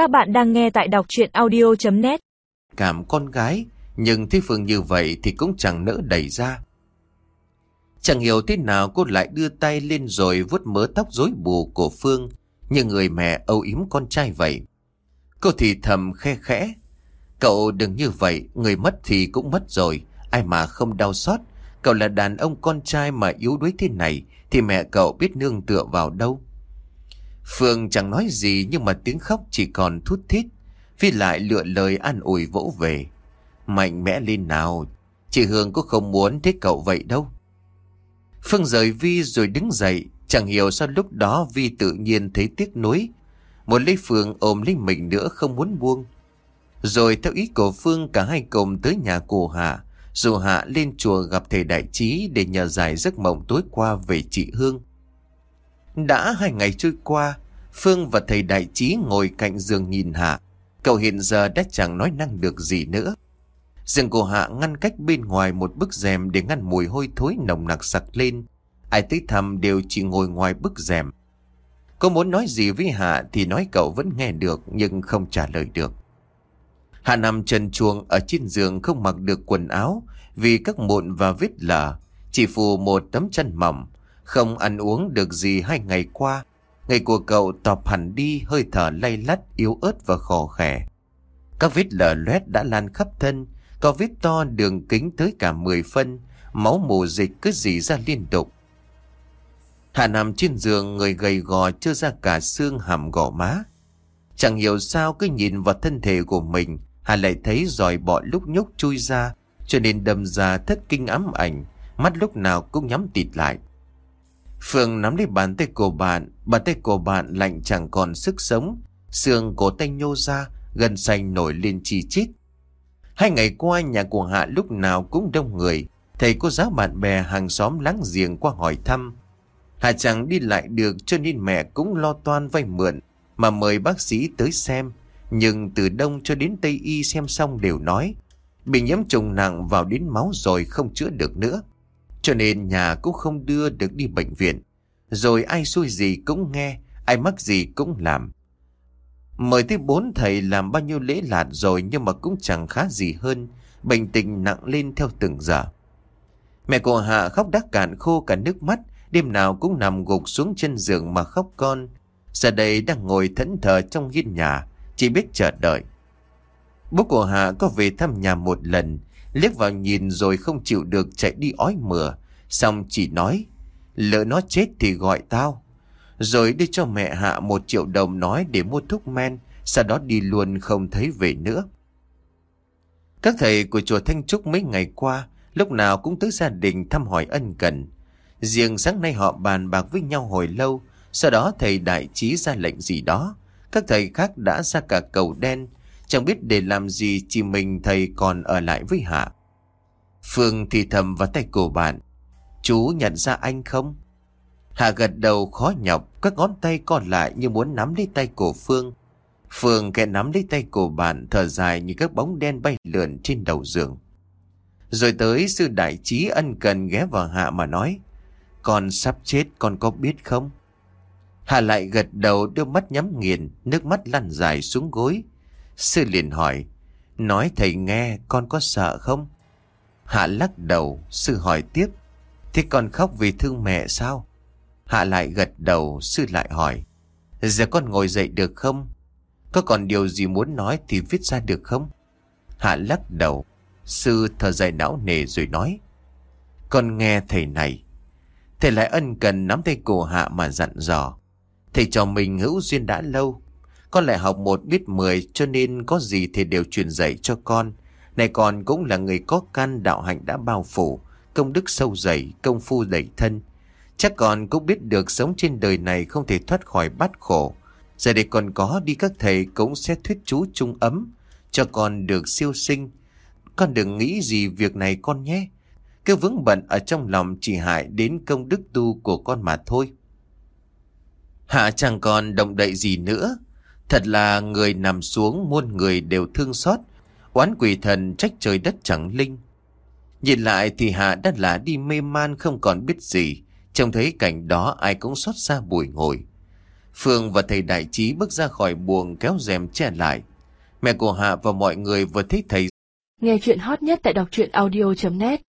Các bạn đang nghe tại đọc chuyện audio.net Cảm con gái, nhưng thấy Phương như vậy thì cũng chẳng nỡ đẩy ra. Chẳng hiểu thế nào cô lại đưa tay lên rồi vuốt mớ tóc rối bù của Phương, như người mẹ âu yếm con trai vậy. Cô thì thầm khe khẽ. Cậu đừng như vậy, người mất thì cũng mất rồi, ai mà không đau xót. Cậu là đàn ông con trai mà yếu đuối thế này, thì mẹ cậu biết nương tựa vào đâu. Phương chẳng nói gì nhưng mà tiếng khóc chỉ còn thút thít. Phi lại lựa lời an ủi vỗ về. Mạnh mẽ lên nào, chị Hương cũng không muốn thế cậu vậy đâu. Phương rời Vi rồi đứng dậy, chẳng hiểu sao lúc đó Vi tự nhiên thấy tiếc nuối. Một lấy Phương ôm lấy mình nữa không muốn buông. Rồi theo ý của Phương cả hai cùng tới nhà cô Hạ, dù Hạ lên chùa gặp thầy đại trí để nhờ giải giấc mộng tối qua về chị Hương. Đã hai ngày trôi qua, Phương và thầy đại trí ngồi cạnh giường nhìn Hạ. Cậu hiện giờ đã chẳng nói năng được gì nữa. Giường của Hạ ngăn cách bên ngoài một bức rèm để ngăn mùi hôi thối nồng nặc sặc lên. Ai tới thăm đều chỉ ngồi ngoài bức rèm. Cô muốn nói gì với Hạ thì nói cậu vẫn nghe được nhưng không trả lời được. Hạ nằm trần chuồng ở trên giường không mặc được quần áo vì các mụn và vết lở, chỉ phù một tấm chân mỏng, không ăn uống được gì hai ngày qua. Ngày của cậu tọp hẳn đi hơi thở lay lắt, yếu ớt và khò khẻ. Các vết lở loét đã lan khắp thân, có vết to đường kính tới cả 10 phân, máu mù dịch cứ dì ra liên tục. Hạ nằm trên giường người gầy gò chưa ra cả xương hàm gò má. Chẳng hiểu sao cứ nhìn vào thân thể của mình, Hà lại thấy dòi bọ lúc nhúc chui ra, cho nên đâm ra thất kinh ám ảnh, mắt lúc nào cũng nhắm tịt lại. Phương nắm lấy bàn tay của bạn, bàn tay của bạn lạnh chẳng còn sức sống, xương cổ tay nhô ra, gần xanh nổi lên chi chít. Hai ngày qua nhà của Hạ lúc nào cũng đông người, thầy cô giáo bạn bè hàng xóm láng giềng qua hỏi thăm. Hạ chẳng đi lại được cho nên mẹ cũng lo toan vay mượn mà mời bác sĩ tới xem. Nhưng từ đông cho đến Tây Y xem xong đều nói bị nhiễm trùng nặng vào đến máu rồi không chữa được nữa. Cho nên nhà cũng không đưa được đi bệnh viện. Rồi ai xui gì cũng nghe, ai mắc gì cũng làm. Mời tới bốn thầy làm bao nhiêu lễ lạt rồi nhưng mà cũng chẳng khá gì hơn. Bệnh tình nặng lên theo từng giờ. Mẹ của Hạ khóc đắc cạn khô cả nước mắt, đêm nào cũng nằm gục xuống chân giường mà khóc con. Giờ đây đang ngồi thẫn thờ trong hiên nhà, chỉ biết chờ đợi. Bố của Hạ có về thăm nhà một lần, liếc vào nhìn rồi không chịu được chạy đi ói mửa, xong chỉ nói, lỡ nó chết thì gọi tao. Rồi đưa cho mẹ Hạ một triệu đồng nói để mua thuốc men, sau đó đi luôn không thấy về nữa. Các thầy của chùa Thanh Trúc mấy ngày qua, lúc nào cũng tới gia đình thăm hỏi ân cần. Riêng sáng nay họ bàn bạc với nhau hồi lâu, sau đó thầy đại trí ra lệnh gì đó. Các thầy khác đã ra cả cầu đen, chẳng biết để làm gì chỉ mình thầy còn ở lại với Hạ. Phương thì thầm vào tay cổ bạn. Chú nhận ra anh không? Hạ gật đầu khó nhọc, các ngón tay còn lại như muốn nắm lấy tay cổ Phương. Phương kẻ nắm lấy tay cổ bạn thở dài như các bóng đen bay lượn trên đầu giường. Rồi tới sư đại trí ân cần ghé vào Hạ mà nói. Con sắp chết con có biết không? Hạ lại gật đầu đưa mắt nhắm nghiền, nước mắt lăn dài xuống gối. Sư liền hỏi, nói thầy nghe con có sợ không? Hạ lắc đầu, sư hỏi tiếp, thế con khóc vì thương mẹ sao? Hạ lại gật đầu, sư lại hỏi, giờ con ngồi dậy được không? Có còn điều gì muốn nói thì viết ra được không? Hạ lắc đầu, sư thở dài não nề rồi nói, con nghe thầy này. Thầy lại ân cần nắm tay cổ Hạ mà dặn dò. Thầy cho mình hữu duyên đã lâu. Con lại học một biết mười cho nên có gì thì đều truyền dạy cho con. Này con cũng là người có căn đạo hạnh đã bao phủ, công đức sâu dày, công phu đầy thân. Chắc con cũng biết được sống trên đời này không thể thoát khỏi bát khổ. Giờ để con có đi các thầy cũng sẽ thuyết chú trung ấm, cho con được siêu sinh. Con đừng nghĩ gì việc này con nhé. Cứ vững bận ở trong lòng chỉ hại đến công đức tu của con mà thôi. Hạ chẳng còn động đậy gì nữa. Thật là người nằm xuống muôn người đều thương xót. Oán quỷ thần trách trời đất chẳng linh. Nhìn lại thì Hạ đã là đi mê man không còn biết gì. Trông thấy cảnh đó ai cũng xót xa bùi ngồi. Phương và thầy đại trí bước ra khỏi buồng kéo rèm che lại. Mẹ của Hạ và mọi người vừa thấy thầy Nghe chuyện hot nhất tại đọc truyện audio.net